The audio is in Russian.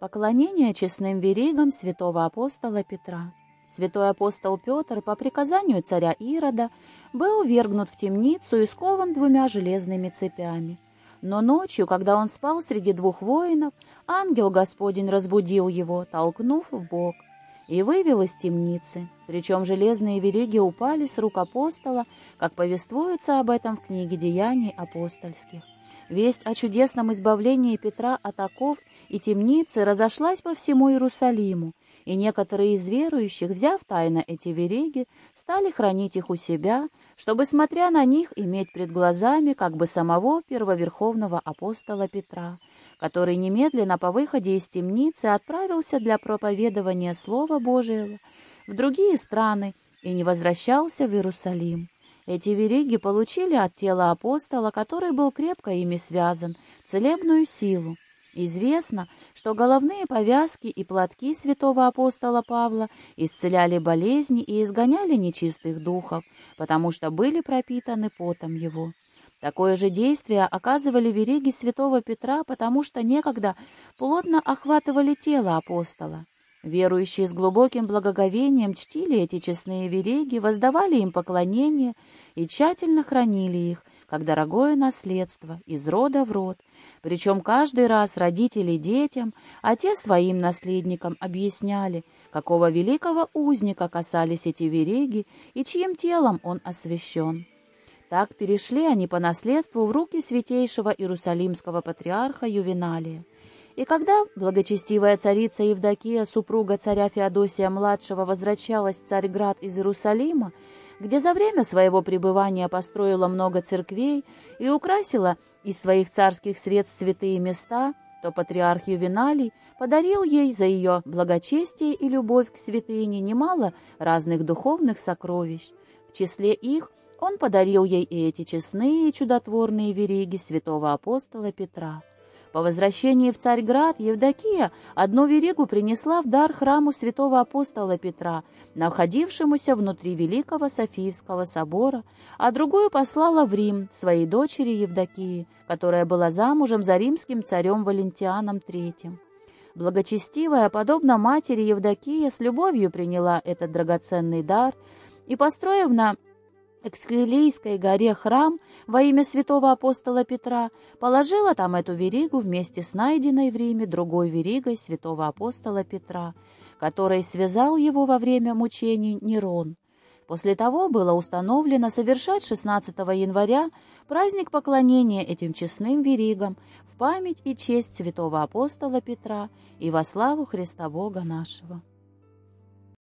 Поклонение честным веригам святого апостола Петра. Святой апостол Петр по приказанию царя Ирода был вергнут в темницу и скован двумя железными цепями. Но ночью, когда он спал среди двух воинов, ангел Господень разбудил его, толкнув в бок, и вывел из темницы. Причем железные вериги упали с рук апостола, как повествуется об этом в книге «Деяний апостольских». Весть о чудесном избавлении Петра от оков и темницы разошлась по всему Иерусалиму, и некоторые из верующих, взяв тайно эти вереги, стали хранить их у себя, чтобы, смотря на них, иметь пред глазами как бы самого первоверховного апостола Петра, который немедленно по выходе из темницы отправился для проповедования Слова Божьего в другие страны и не возвращался в Иерусалим. Эти вериги получили от тела апостола, который был крепко ими связан, целебную силу. Известно, что головные повязки и платки святого апостола Павла исцеляли болезни и изгоняли нечистых духов, потому что были пропитаны потом его. Такое же действие оказывали вериги святого Петра, потому что некогда плотно охватывали тело апостола. Верующие с глубоким благоговением чтили эти честные вереги, воздавали им поклонение и тщательно хранили их, как дорогое наследство, из рода в род. Причем каждый раз родители детям, а те своим наследникам объясняли, какого великого узника касались эти вереги и чьим телом он освящен. Так перешли они по наследству в руки святейшего иерусалимского патриарха Ювеналия. И когда благочестивая царица Евдокия, супруга царя Феодосия-младшего, возвращалась в Царьград из Иерусалима, где за время своего пребывания построила много церквей и украсила из своих царских средств святые места, то патриарх Ювеналий подарил ей за ее благочестие и любовь к святыне немало разных духовных сокровищ. В числе их он подарил ей и эти честные и чудотворные вериги святого апостола Петра. По возвращении в Царьград Евдокия одну веригу принесла в дар храму святого апостола Петра, находившемуся внутри Великого Софиевского собора, а другую послала в Рим своей дочери Евдокии, которая была замужем за римским царем Валентианом III. Благочестивая, подобно матери Евдокия, с любовью приняла этот драгоценный дар и, построив на Эксквилийской горе храм во имя святого апостола Петра, положила там эту веригу вместе с найденной в Риме другой веригой святого апостола Петра, который связал его во время мучений Нерон. После того было установлено совершать 16 января праздник поклонения этим честным веригам в память и честь святого апостола Петра и во славу Христа Бога нашего.